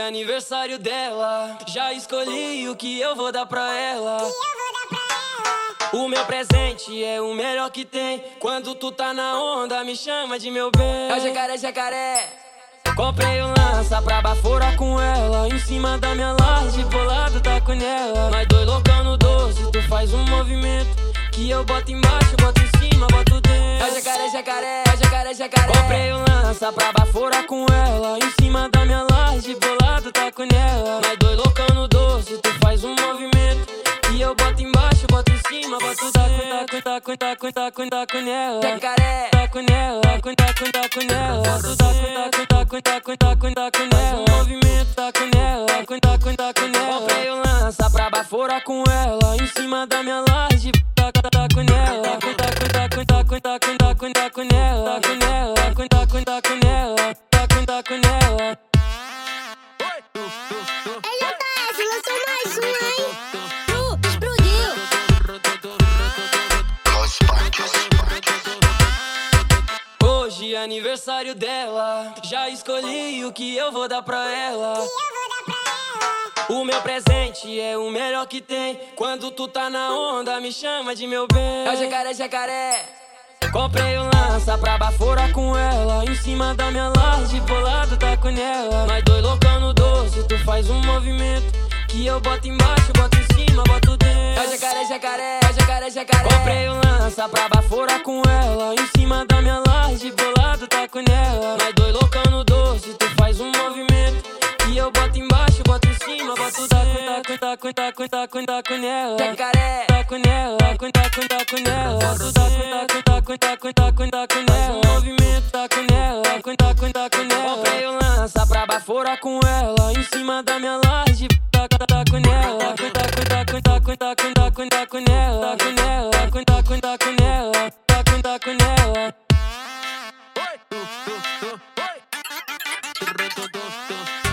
aniversário dela. Já escolhi o que eu vou dar pra ela. O meu presente é o melhor que tem. Quando tu tá na onda, me chama de meu bem. É o jacaré, jacaré. Comprei um lança pra baforar com ela. Em cima da minha laje, bolado tá com ela. Nós dois loucão no doce, tu faz um movimento. Que eu boto embaixo, boto em cima, boto dentro. É o jacaré, jacaré, é o jacaré, jacaré. Comprei um lança pra baforar com ela. Em cima bolado tá com ela. Nós dois loucão no doce, tu faz um movimento. Que eu boto embaixo, boto em cima, boto. Tá tá com, tá com, tá com nela. Jacaré, tá com nela, tá com, tá com, tá com nela. Boto tá com, tá com, tá com, tá com, tá com nela. Movimento, tá com nela, tá com, tá com, tá com nela. Comprei um lança pra baforar com ela. Em cima da minha laje, tá, tá, tá com nela. Tá com, tá com, tá lançou mais um, hein? Tu, explodiu. Hoje é aniversário dela. Já escolhi o que eu vou dar pra ela. O meu presente é o melhor que tem. Quando tu tá na onda, me chama de meu bem. É o jacaré, jacaré. Comprei um lança pra baforar com ela. Em cima da minha laje, bolado tá com ela. Nós dois loucão no doce, tu faz um movimento. Que eu boto embaixo, boto em cima, boto dentro. É o jacaré, jacaré, é o jacaré, jacaré. Comprei um lança pra baforar com ela. Em cima da minha laje, bolado tá com ela. Nós dois loucão no doce, tu faz um movimento. Que eu boto embaixo, boto em cima, boto tá tá tá com, tá com, tá com nela. Jacaré, tá com nela, tá com, tá com, tá com nela. Boto tá tá tá com, tá com, tá com nela. Movimento, tá com nela, tá com, tá com, tá com nela. Comprei um lança pra baforar com ela. Em cima da minha laje, tá, tá, tá com nela. Tá tá tá tá tá com, tá com, tá com nela. Tá com nela, tá tá tá com nela. Tá tá com nela. Tu, tu, tu.